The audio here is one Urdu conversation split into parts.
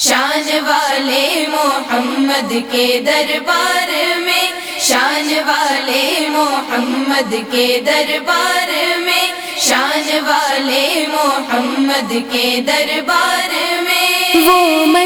شان والے محمد کے دربار میں، شان والے محمد کے دربار میں، شان والے محمد کے دربار میں۔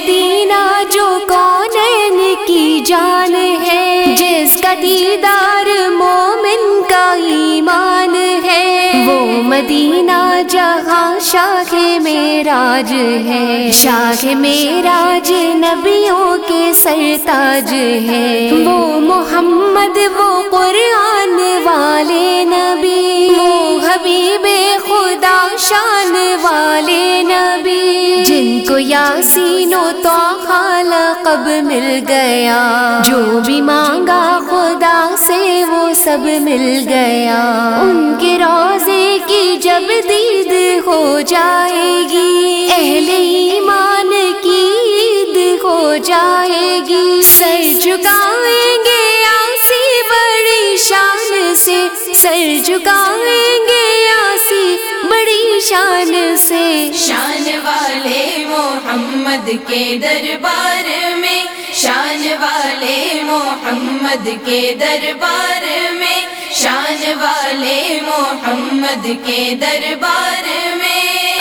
مدینہ جہاں شاہ میراج ہے۔ شاہ میراج نبیوں کے سرتاج ہے۔ وہ محمد، وہ قرآن والے نبی۔ وہ حبیب خدا شان والے نبی۔ جن کو یاسین و تو لقب مل گیا۔ جو بھی مانگا خدا سے وہ سب مل گیا۔ جائے گی اہل ایمان کی عید ہو جائے گی سر جھکائیں گے آسی بڑی شان سے۔ سر جھکائیں گے آسی بڑی شان سے۔ شان والے محمد کے دربار میں۔ شان والے محمد کے دربار میں۔ شان والے محمد کے دربار میں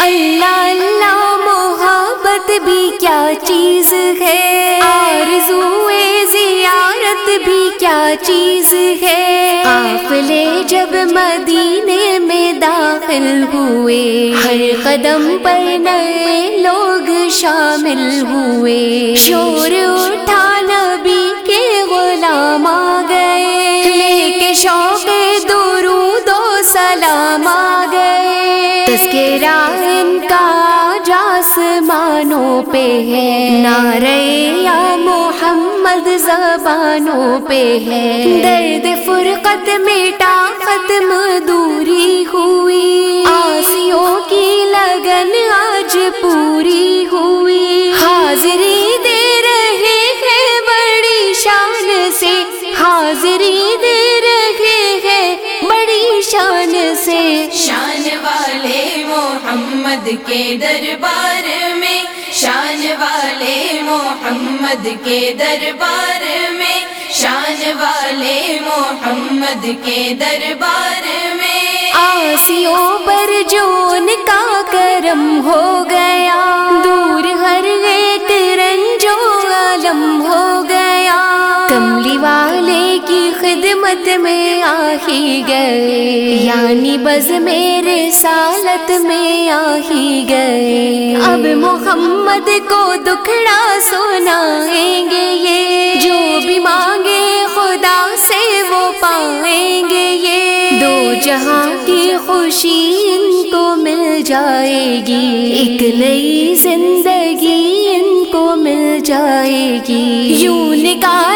اللہ اللہ محبت بھی کیا چیز ہے آرزوئے زیارت بھی کیا چیز ہے قافلے جب مدینے میں داخل ہوئے ہر قدم پر نئے لوگ شامل ہوئے شور جاسمانوں پہ ہے۔ نعرے یا محمد زبانوں پہ ہے۔ درد فرقت میٹا ختم دوری ہوئی۔ آسیوں کی لگن آج پوری ہوئی۔ حاضری دے رہے ہیں بڑی شان سے۔ حاضری دے رہے ہیں بڑی شان سے۔ شان والے محمد کے دربار میں، شان والے محمد کے دربار میں، شان والے محمد کے دربار میں۔ آسیوں پر جو ان کا کرم ہو خدمت میں آ ہی گئے۔ یعنی بز میرے سالت میں آ ہی گئے۔ اب محمد کو دکھڑا سنائیں گے یہ۔ جو بھی مانگے خدا سے وہ پائیں گے یہ۔ دو جہاں کی خوشی ان کو مل جائے گی۔ ایک نئی زندگی ان کو مل جائے گی۔ یوں نکالیں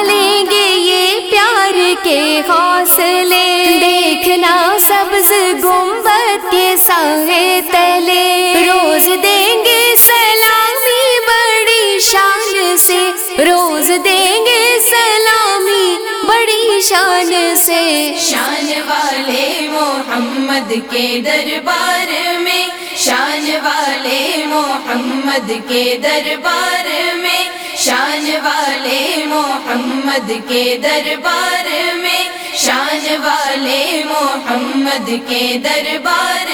دیکھنا سبز گنبد کے سائے تلے۔ روز دیں گے سلامی بڑی شان سے۔ روز دیں گے سلامی بڑی شان سے۔ شان والے محمد کے دربار میں۔ شان والے محمد کے دربار میں۔ شان والے محمد کے دربار میں۔ شان والے محمد کے دربار